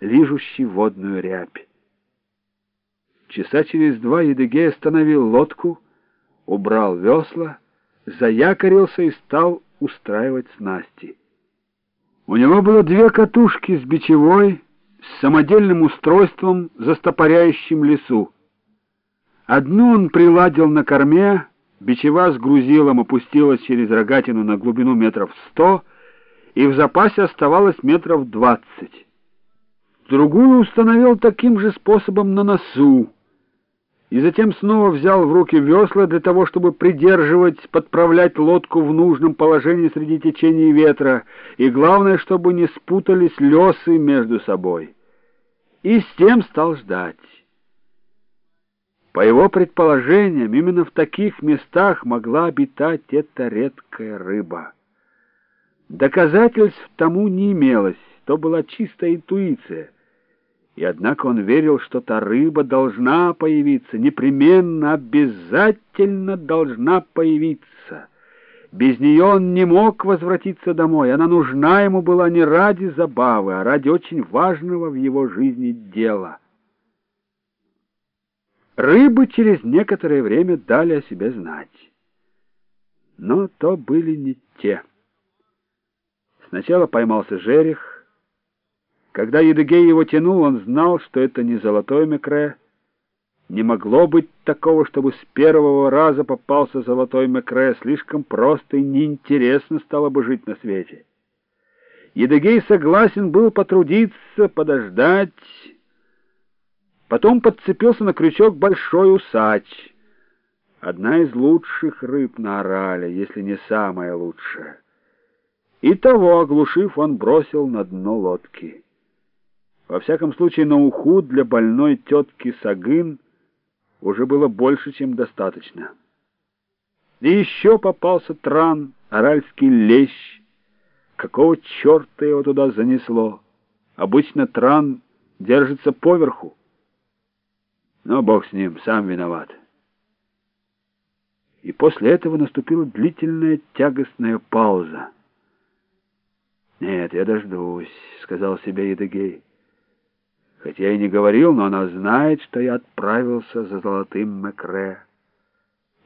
лижущий водную рябь. Часа через два Едыгей остановил лодку, убрал весла, заякорился и стал устраивать снасти. У него было две катушки с бичевой, с самодельным устройством, застопоряющим лесу. Одну он приладил на корме, бичева с грузилом опустилась через рогатину на глубину метров сто, и в запасе оставалось метров двадцать. Другую установил таким же способом на носу, и затем снова взял в руки весла для того, чтобы придерживать, подправлять лодку в нужном положении среди течения ветра, и главное, чтобы не спутались лесы между собой. И с тем стал ждать. По его предположениям, именно в таких местах могла обитать эта редкая рыба. Доказательств тому не имелось, то была чистая интуиция — и однако он верил, что та рыба должна появиться, непременно, обязательно должна появиться. Без нее он не мог возвратиться домой. Она нужна ему была не ради забавы, а ради очень важного в его жизни дела. Рыбы через некоторое время дали о себе знать. Но то были не те. Сначала поймался жерех, когда Едыгей его тянул, он знал, что это не золотой мекре. Не могло быть такого, чтобы с первого раза попался золотой мекре. Слишком просто и неинтересно стало бы жить на свете. Едыгей согласен был потрудиться, подождать. Потом подцепился на крючок большой усач. Одна из лучших рыб на Орале, если не самая лучшая. И того, оглушив, он бросил на дно лодки. Во всяком случае, на уху для больной тетки Сагын уже было больше, чем достаточно. И еще попался тран, аральский лещ. Какого черта его туда занесло? Обычно тран держится поверху. Но бог с ним, сам виноват. И после этого наступила длительная тягостная пауза. «Нет, я дождусь», — сказал себе Едыгей. Хоть я и не говорил, но она знает, что я отправился за золотым Мекре.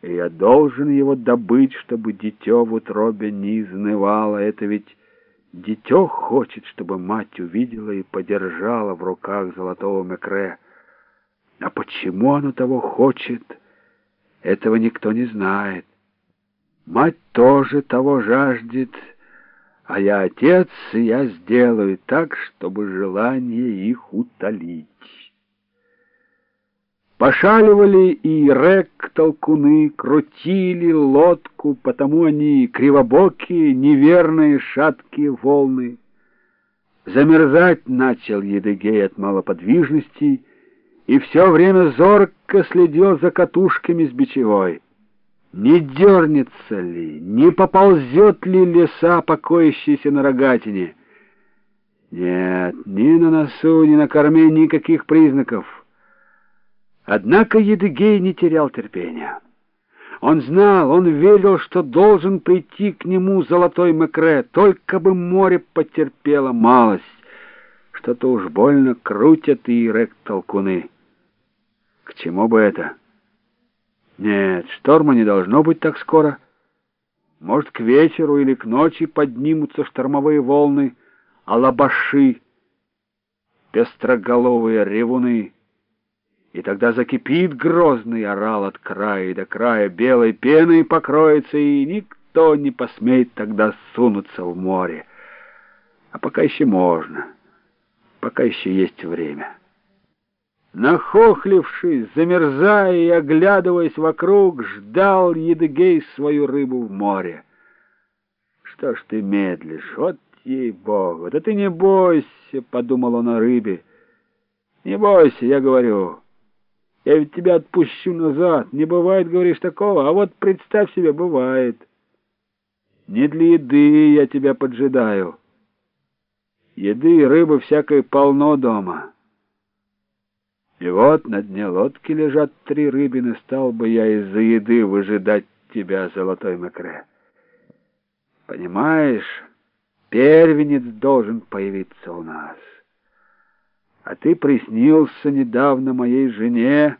И я должен его добыть, чтобы дитё в утробе не изнывало. Это ведь дитё хочет, чтобы мать увидела и подержала в руках золотого Мекре. А почему оно того хочет, этого никто не знает. Мать тоже того жаждет, а я отец, и я сделаю так, чтобы желание их утолить. Пошаливали и рек-толкуны, крутили лодку, потому они кривобокие, неверные, шаткие волны. Замерзать начал Едыгей от малоподвижности и все время зорко следил за катушками с бичевой. Не дернется ли, не поползет ли леса, покоящиеся на рогатине? Нет, ни на носу, ни на корме никаких признаков. Однако Едыгей не терял терпения. Он знал, он верил, что должен прийти к нему золотой Мекре, только бы море потерпело малость. Что-то уж больно крутят и рек-толкуны. К чему бы это? Нет, шторма не должно быть так скоро. Может, к вечеру или к ночи поднимутся штормовые волны, а лабаши, пестроголовые ревуны. И тогда закипит грозный орал от края до края, белой пеной покроется, и никто не посмеет тогда сунуться в море. А пока еще можно, пока еще есть время». Нахохлившись, замерзая и оглядываясь вокруг, ждал Едыгей свою рыбу в море. «Что ж ты медлишь? Вот ей-богу! Да ты не бойся!» — подумал он о рыбе. «Не бойся, я говорю. Я ведь тебя отпущу назад. Не бывает, говоришь, такого, а вот представь себе, бывает. Не для еды я тебя поджидаю. Еды и рыбы всякой полно дома». И вот на дне лодки лежат три рыбины, стал бы я из-за еды выжидать тебя, золотой макре. Понимаешь, первенец должен появиться у нас. А ты приснился недавно моей жене,